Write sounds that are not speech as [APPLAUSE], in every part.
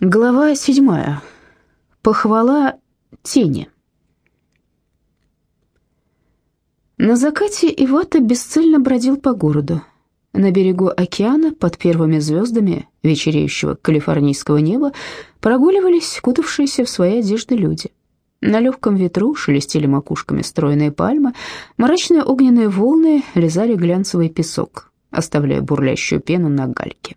Глава седьмая. Похвала тени. На закате Ивата бесцельно бродил по городу. На берегу океана, под первыми звездами вечереющего калифорнийского неба, прогуливались кутавшиеся в свои одежды люди. На легком ветру шелестели макушками стройные пальмы, мрачные огненные волны лизали глянцевый песок, оставляя бурлящую пену на гальке.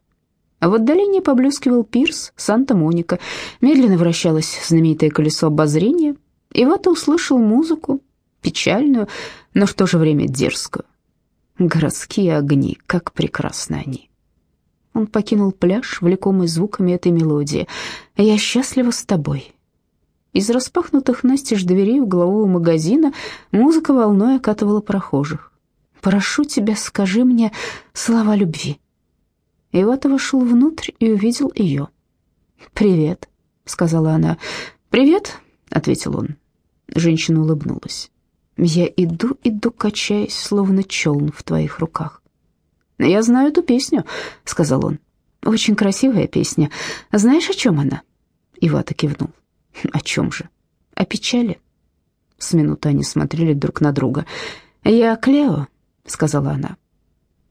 А в отдалении поблескивал пирс Санта-Моника, медленно вращалось знаменитое колесо обозрения, и Вата услышал музыку, печальную, но в то же время дерзкую. Городские огни, как прекрасны они. Он покинул пляж, влекомый звуками этой мелодии. «Я счастлива с тобой». Из распахнутых настежь дверей углового магазина музыка волной окатывала прохожих. «Прошу тебя, скажи мне слова любви». Ивата вошел внутрь и увидел ее. «Привет», — сказала она. «Привет», — ответил он. Женщина улыбнулась. «Я иду, иду, качаясь, словно челн в твоих руках». «Я знаю эту песню», — сказал он. «Очень красивая песня. Знаешь, о чем она?» Ивата кивнул. «О чем же?» «О печали». С минуты они смотрели друг на друга. «Я Клео», — сказала она.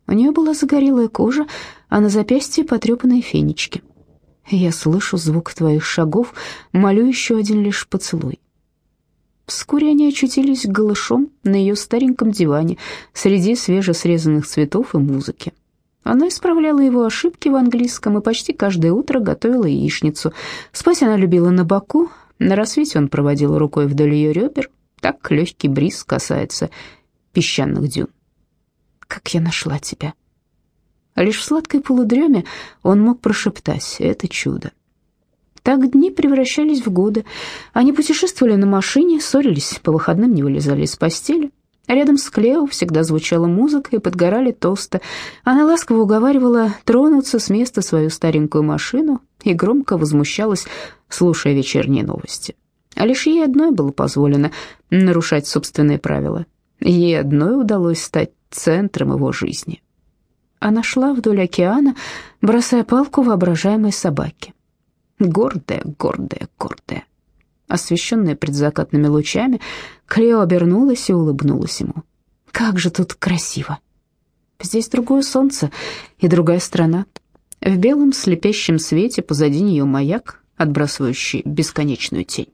У нее была загорелая кожа, а на запястье потрепанные фенечки. Я слышу звук твоих шагов, молю еще один лишь поцелуй. Вскоре они очутились голышом на ее стареньком диване среди свежесрезанных цветов и музыки. Она исправляла его ошибки в английском и почти каждое утро готовила яичницу. Спать она любила на боку, на рассвете он проводил рукой вдоль ее ребер, так легкий бриз касается песчаных дюн. «Как я нашла тебя!» Лишь в сладкой полудреме он мог прошептать «это чудо». Так дни превращались в годы. Они путешествовали на машине, ссорились, по выходным не вылезали из постели. Рядом с Клео всегда звучала музыка и подгорали тосты. Она ласково уговаривала тронуться с места свою старенькую машину и громко возмущалась, слушая вечерние новости. А лишь ей одной было позволено нарушать собственные правила. Ей одной удалось стать центром его жизни. Она шла вдоль океана, бросая палку воображаемой собаке. Гордая, гордая, гордая. Освещенная предзакатными лучами, Клео обернулась и улыбнулась ему. «Как же тут красиво! Здесь другое солнце и другая страна. В белом слепящем свете позади нее маяк, отбрасывающий бесконечную тень.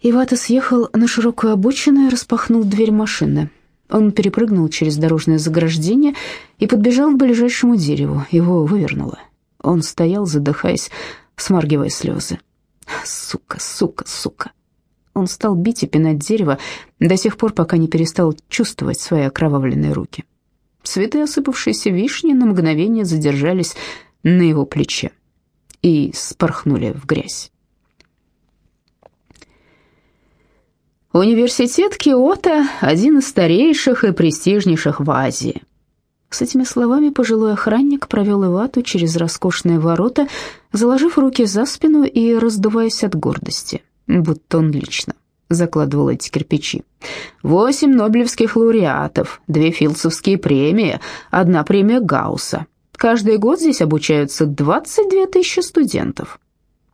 Ивата съехал на широкую обочину и распахнул дверь машины. Он перепрыгнул через дорожное заграждение и подбежал к ближайшему дереву. Его вывернуло. Он стоял, задыхаясь, смаргивая слезы. «Сука, сука, сука!» Он стал бить и пинать дерево до тех пор, пока не перестал чувствовать свои окровавленные руки. Цветы осыпавшиеся вишни на мгновение задержались на его плече и спорхнули в грязь. Университет Киото – один из старейших и престижнейших в Азии. С этими словами пожилой охранник провел Ивату через роскошные ворота, заложив руки за спину и раздуваясь от гордости, будто он лично закладывал эти кирпичи. Восемь нобелевских лауреатов, две филдсовские премии, одна премия Гаусса. Каждый год здесь обучаются 22 тысячи студентов.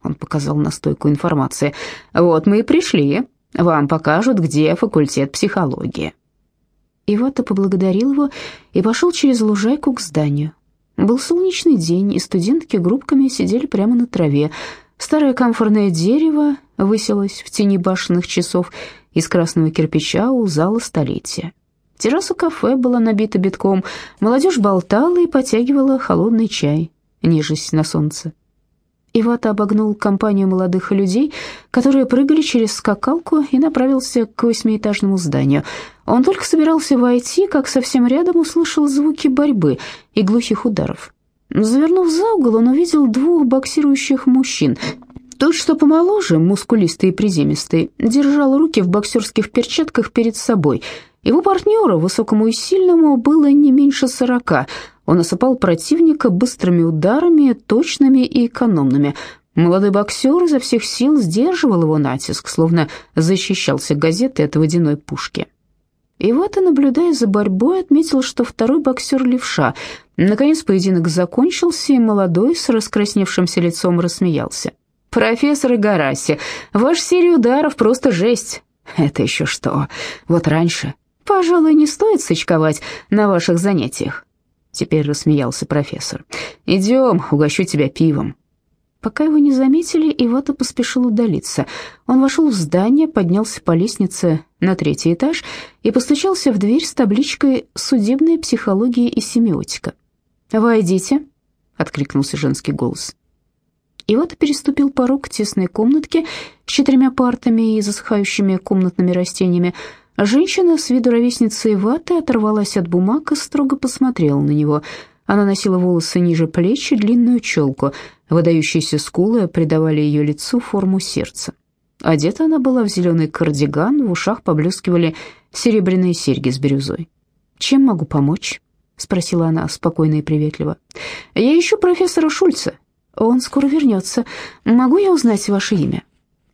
Он показал на стойку информации. «Вот мы и пришли. Вам покажут, где факультет психологии». Ивата поблагодарил его и пошел через лужайку к зданию. Был солнечный день, и студентки группками сидели прямо на траве. Старое камфорное дерево высилось в тени башенных часов из красного кирпича у зала столетия. Терраса кафе была набита битком, молодежь болтала и потягивала холодный чай, нежесть на солнце. Ивата обогнул компанию молодых людей, которые прыгали через скакалку и направился к восьмиэтажному зданию. Он только собирался войти, как совсем рядом услышал звуки борьбы и глухих ударов. Завернув за угол, он увидел двух боксирующих мужчин. Тот, что помоложе, мускулистый и приземистый, держал руки в боксерских перчатках перед собой. Его партнеру, высокому и сильному, было не меньше сорока – он осыпал противника быстрыми ударами, точными и экономными. Молодой боксер изо всех сил сдерживал его натиск, словно защищался газетой от водяной пушки. И вот, и наблюдая за борьбой, отметил, что второй боксер левша. Наконец поединок закончился, и молодой с раскрасневшимся лицом рассмеялся. «Профессор Игараси, ваш серия ударов просто жесть». «Это еще что? Вот раньше. Пожалуй, не стоит сочковать на ваших занятиях». Теперь рассмеялся профессор. «Идем, угощу тебя пивом». Пока его не заметили, Ивата поспешил удалиться. Он вошел в здание, поднялся по лестнице на третий этаж и постучался в дверь с табличкой «Судебная психология и семиотика». «Войдите», — откликнулся женский голос. Ивата переступил порог тесной комнатки с четырьмя партами и засыхающими комнатными растениями. Женщина с виду ровесницы Иваты оторвалась от бумаг и строго посмотрела на него — она носила волосы ниже плеч и длинную челку. Выдающиеся скулы придавали ее лицу форму сердца. Одета она была в зеленый кардиган, в ушах поблескивали серебряные серьги с бирюзой. «Чем могу помочь?» — спросила она спокойно и приветливо. «Я ищу профессора Шульца. Он скоро вернется. Могу я узнать ваше имя?»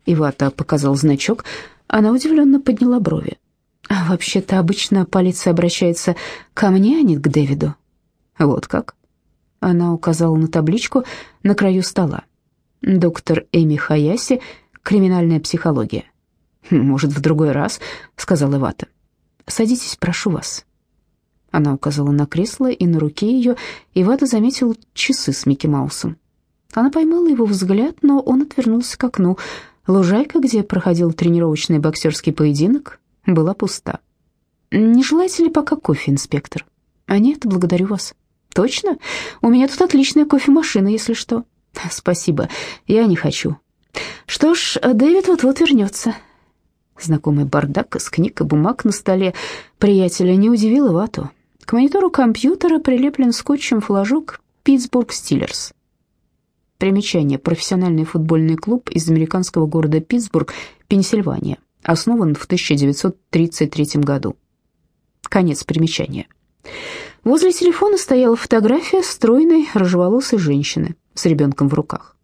Ивата показал значок. Она удивленно подняла брови. «Вообще-то обычно полиция обращается ко мне, а не к Дэвиду. «Вот как?» Она указала на табличку на краю стола. «Доктор Эми Хаяси, криминальная психология». «Может, в другой раз», — сказал Ивата. «Садитесь, прошу вас». Она указала на кресло, и на руке ее Ивата заметил часы с Микки Маусом. Она поймала его взгляд, но он отвернулся к окну. Лужайка, где проходил тренировочный боксерский поединок, была пуста. «Не желаете ли пока кофе, инспектор?» «А нет, благодарю вас». Точно? У меня тут отличная кофемашина, если что. [LAUGHS] Спасибо, я не хочу. Что ж, Дэвид вот-вот вернется. Знакомый бардак из книг и бумаг на столе приятеля не удивил Ивату. К монитору компьютера прилеплен скотчем флажок «Питтсбург Стиллерс». Примечание. Профессиональный футбольный клуб из американского города Питтсбург, Пенсильвания. Основан в 1933 году. Конец примечания. Возле телефона стояла фотография стройной, рыжеволосой женщины с ребенком в руках.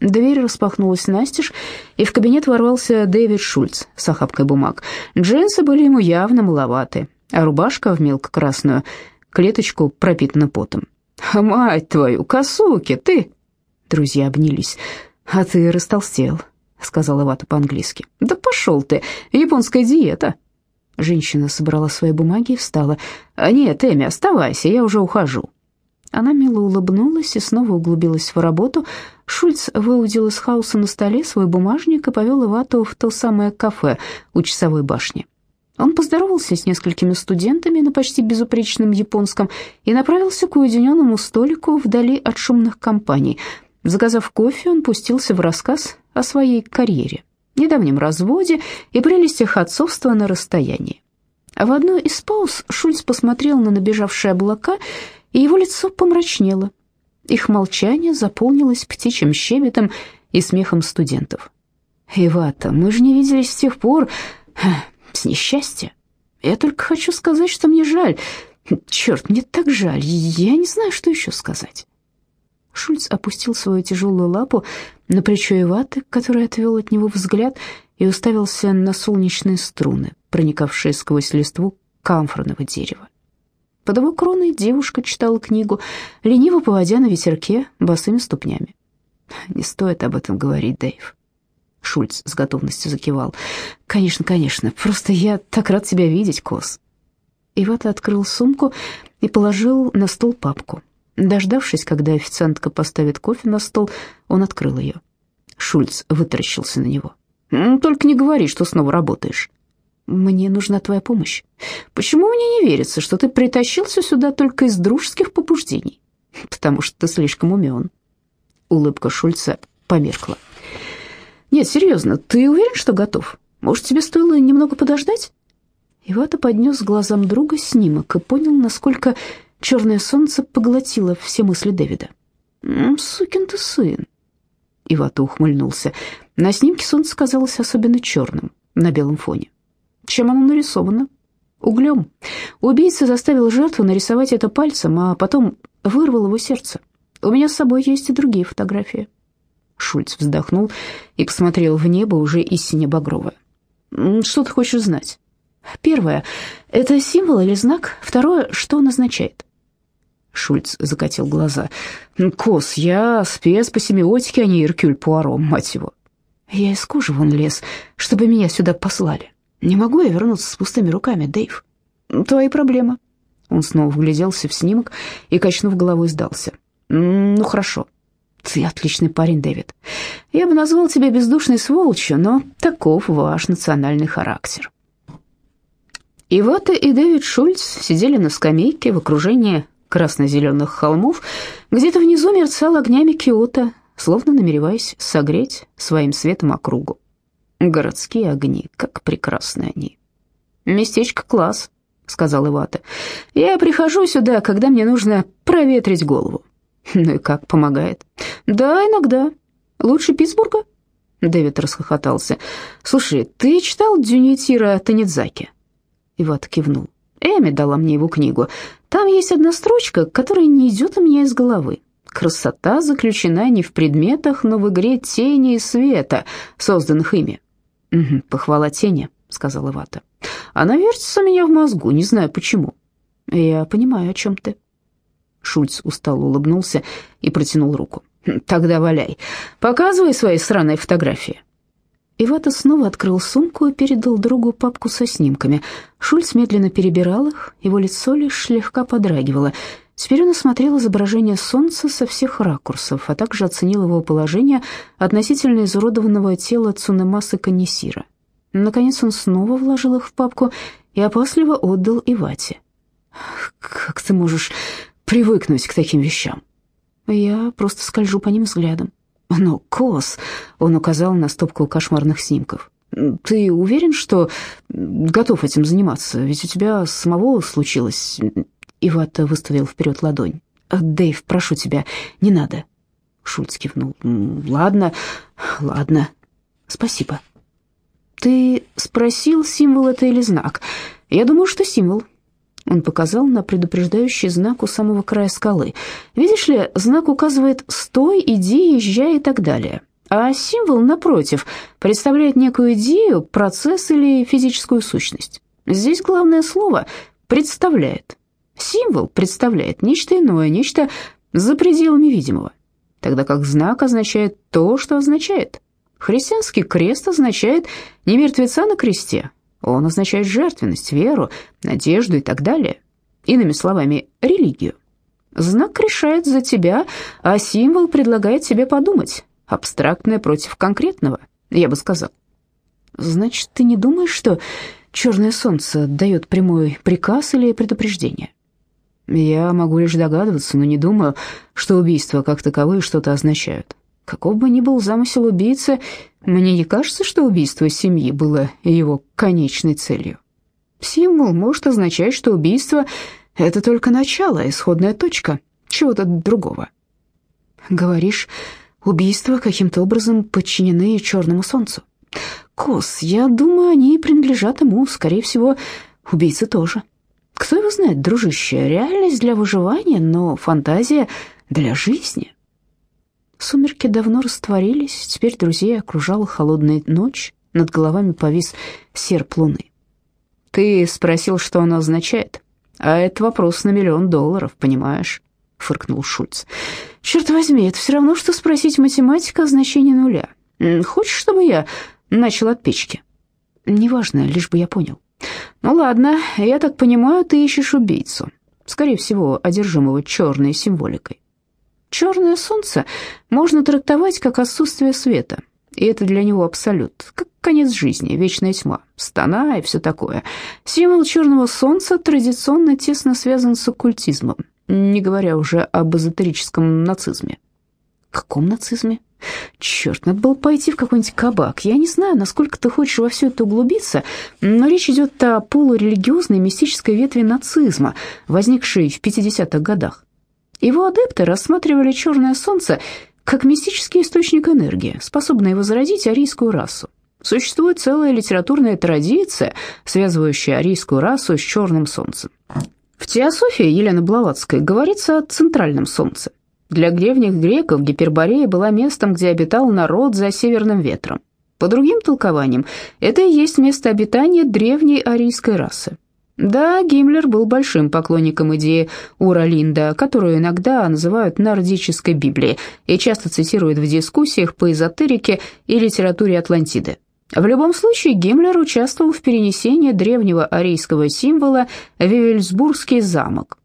Дверь распахнулась настежь, и в кабинет ворвался Дэвид Шульц с охапкой бумаг. Джинсы были ему явно маловаты, а рубашка в мелко-красную клеточку пропитана потом. «Мать твою, Косуки, ты!» Друзья обнялись. «А ты растолстел», — сказала Вата по-английски. «Да пошел ты, японская диета». Женщина собрала свои бумаги и встала. «А «Нет, Эми, оставайся, я уже ухожу». Она мило улыбнулась и снова углубилась в работу. Шульц выудил из хаоса на столе свой бумажник и повел Ивату в то самое кафе у часовой башни. Он поздоровался с несколькими студентами на почти безупречном японском и направился к уединенному столику вдали от шумных компаний. Заказав кофе, он пустился в рассказ о своей карьере недавнем разводе и прелестях отцовства на расстоянии. А в одну из пауз Шульц посмотрел на набежавшие облака, и его лицо помрачнело. Их молчание заполнилось птичьим щебетом и смехом студентов. «Ивата, мы же не виделись с тех пор... с несчастья. Я только хочу сказать, что мне жаль. Черт, мне так жаль. Я не знаю, что еще сказать». Шульц опустил свою тяжелую лапу на плечо Иваты, который отвел от него взгляд и уставился на солнечные струны, проникавшие сквозь листву камфорного дерева. Под его кроной девушка читала книгу, лениво поводя на ветерке босыми ступнями. «Не стоит об этом говорить, Дэйв». Шульц с готовностью закивал. «Конечно, конечно, просто я так рад тебя видеть, Кос». Ивата открыл сумку и положил на стол папку. Дождавшись, когда официантка поставит кофе на стол, он открыл ее. Шульц вытаращился на него. «Только не говори, что снова работаешь». «Мне нужна твоя помощь. Почему мне не верится, что ты притащился сюда только из дружеских побуждений? Потому что ты слишком умен». Улыбка Шульца померкла. «Нет, серьезно, ты уверен, что готов? Может, тебе стоило немного подождать?» Ивата поднес глазам друга снимок и понял, насколько Черное солнце поглотило все мысли Дэвида. «Сукин ты сын!» Ивата ухмыльнулся. На снимке солнце казалось особенно черным на белом фоне. Чем оно нарисовано? Углем. Убийца заставил жертву нарисовать это пальцем, а потом вырвал его сердце. У меня с собой есть и другие фотографии. Шульц вздохнул и посмотрел в небо уже истинно багровое. «Что ты хочешь знать?» Первое — это символ или знак. Второе — что он означает. Шульц закатил глаза. «Кос, я спец по семиотике, а не Иркюль Пуаро, мать его». «Я из кожи вон лез, чтобы меня сюда послали. Не могу я вернуться с пустыми руками, Дэйв». «Твои проблемы». Он снова вгляделся в снимок и, качнув головой, сдался. «Ну, хорошо. Ты отличный парень, Дэвид. Я бы назвал тебя бездушной сволочью, но таков ваш национальный характер». Ивата и Дэвид Шульц сидели на скамейке в окружении красно-зеленых холмов. Где-то внизу мерцал огнями Киото, словно намереваясь согреть своим светом округу. Городские огни, как прекрасны они. «Местечко класс», — сказал Ивата. «Я прихожу сюда, когда мне нужно проветрить голову». «Ну и как, помогает?» «Да, иногда. Лучше Питтсбурга?» Дэвид расхохотался. «Слушай, ты читал Дюнитира Танидзаки?» Иват кивнул. Эми дала мне его книгу. Там есть одна строчка, которая не идет у меня из головы. Красота заключена не в предметах, но в игре тени и света, созданных ими. «Угу, похвала тени», — сказала Вата. «Она вертится у меня в мозгу, не знаю почему». «Я понимаю, о чем ты». Шульц устало улыбнулся и протянул руку. «Тогда валяй. Показывай свои сраные фотографии». Ивата снова открыл сумку и передал другу папку со снимками. Шульц медленно перебирал их, его лицо лишь слегка подрагивало. Теперь он осмотрел изображение солнца со всех ракурсов, а также оценил его положение относительно изуродованного тела Цунемасы Канисира. Наконец он снова вложил их в папку и опасливо отдал Ивате. «Как ты можешь привыкнуть к таким вещам?» «Я просто скольжу по ним взглядом. «Но, Кос», — он указал на стопку кошмарных снимков, «ты уверен, что готов этим заниматься? Ведь у тебя самого случилось...» Иват выставил вперед ладонь. «Дэйв, прошу тебя, не надо». Шульц кивнул. «Ладно, ладно, спасибо». «Ты спросил, символ это или знак? Я думаю, что символ. Он показал на предупреждающий знак у самого края скалы. Видишь ли, знак указывает «стой», «иди», «езжай» и так далее. А символ, напротив, представляет некую идею, процесс или физическую сущность. Здесь главное слово «представляет». Символ представляет нечто иное, нечто за пределами видимого, тогда как знак означает то, что означает. Христианский крест означает не мертвеца на кресте, он означает жертвенность, веру, надежду и так далее. Иными словами, религию. Знак решает за тебя, а символ предлагает тебе подумать. Абстрактное против конкретного, я бы сказал. Значит, ты не думаешь, что черное солнце дает прямой приказ или предупреждение? Я могу лишь догадываться, но не думаю, что убийства как таковые что-то означают. Каков бы ни был замысел убийцы, мне не кажется, что убийство семьи было его конечной целью. Символ может означать, что убийство — это только начало, исходная точка чего-то другого. Говоришь, убийства каким-то образом подчинены черному солнцу. Кос, я думаю, они принадлежат ему, скорее всего, убийцы тоже. Кто его знает, дружище, реальность для выживания, но фантазия для жизни. Сумерки давно растворились, теперь друзей окружала холодная ночь, над головами повис серп луны. «Ты спросил, что оно означает? А это вопрос на миллион долларов, понимаешь?» — фыркнул Шульц. «Черт возьми, это все равно, что спросить математика о значении нуля. Хочешь, чтобы я начал от печки?» «Неважно, лишь бы я понял». «Ну ладно, я так понимаю, ты ищешь убийцу, скорее всего, одержимого черной символикой. Черное солнце можно трактовать как отсутствие света, и это для него абсолют, как конец жизни, вечная тьма, стана и все такое. Символ черного солнца традиционно тесно связан с оккультизмом, не говоря уже об эзотерическом нацизме. Каком нацизме? Черт, надо было пойти в какой-нибудь кабак. Я не знаю, насколько ты хочешь во все это углубиться, но речь идет о полурелигиозной мистической ветви нацизма, возникшей в 50-х годах. Его адепты рассматривали черное солнце как мистический источник энергии, способный возродить арийскую расу. Существует целая литературная традиция, связывающая арийскую расу с черным солнцем. В теософии Елены Блаватской говорится о центральном солнце. Для древних греков Гиперборея была местом, где обитал народ за северным ветром. По другим толкованиям, это и есть место обитания древней арийской расы. Да, Гиммлер был большим поклонником идеи Уралинда, которую иногда называют нордической Библией и часто цитируют в дискуссиях по эзотерике и литературе Атлантиды. В любом случае, Гиммлер участвовал в перенесении древнего арийского символа Вивельсбургский замок.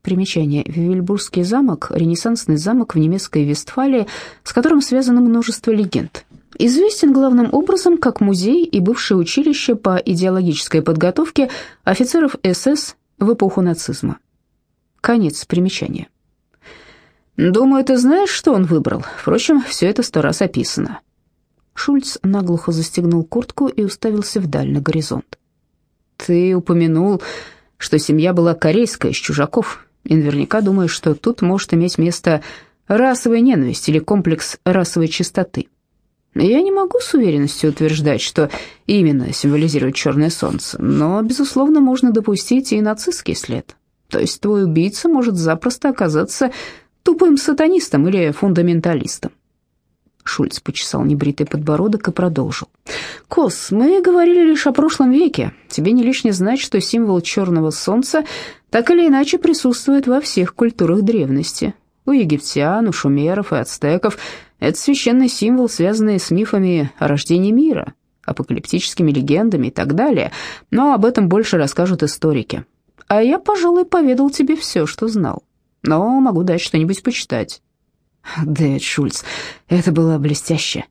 Примечание. Вивельсбургский замок – ренессансный замок в немецкой Вестфалии, с которым связано множество легенд. Известен главным образом как музей и бывшее училище по идеологической подготовке офицеров СС в эпоху нацизма. Конец примечания. «Думаю, ты знаешь, что он выбрал. Впрочем, все это сто раз описано». Шульц наглухо застегнул куртку и уставился вдаль на горизонт. «Ты упомянул, что семья была корейская, из чужаков, и наверняка думаешь, что тут может иметь место расовая ненависть или комплекс расовой чистоты. Я не могу с уверенностью утверждать, что именно символизирует черное солнце, но, безусловно, можно допустить и нацистский след. То есть твой убийца может запросто оказаться тупым сатанистом или фундаменталистом. Шульц почесал небритый подбородок и продолжил. «Кос, мы говорили лишь о прошлом веке. Тебе не лишне знать, что символ черного солнца так или иначе присутствует во всех культурах древности. У египтян, у шумеров и ацтеков это священный символ, связанный с мифами о рождении мира, апокалиптическими легендами и так далее, но об этом больше расскажут историки. А я, пожалуй, поведал тебе все, что знал, но могу дать что-нибудь почитать». Дэвид Шульц, это было блестяще.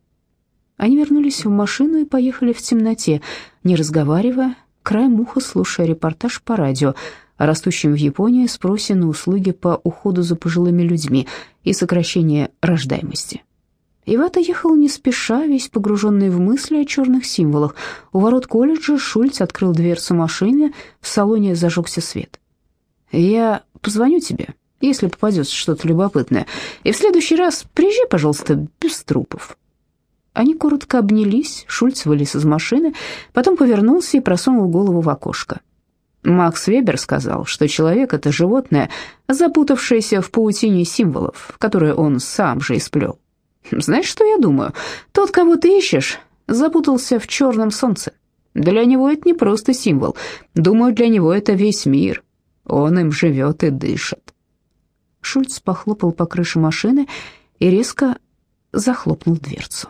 Они вернулись в машину и поехали в темноте, не разговаривая, краем уха слушая репортаж по радио о растущем в Японии спросе на услуги по уходу за пожилыми людьми и сокращении рождаемости. Ивата ехал не спеша, весь погруженный в мысли о черных символах. У ворот колледжа Шульц открыл дверцу машины, в салоне зажегся свет. «Я позвоню тебе», если попадется что-то любопытное. И в следующий раз приезжай, пожалуйста, без трупов». Они коротко обнялись, Шульц вылез из машины, потом повернулся и просунул голову в окошко. Макс Вебер сказал, что человек — это животное, запутавшееся в паутине символов, которые он сам же исплел. Знаешь, что я думаю? Тот, кого ты ищешь, запутался в черном солнце. Для него это не просто символ. Думаю, для него это весь мир. Он им живет и дышит. Шульц похлопал по крыше машины и резко захлопнул дверцу.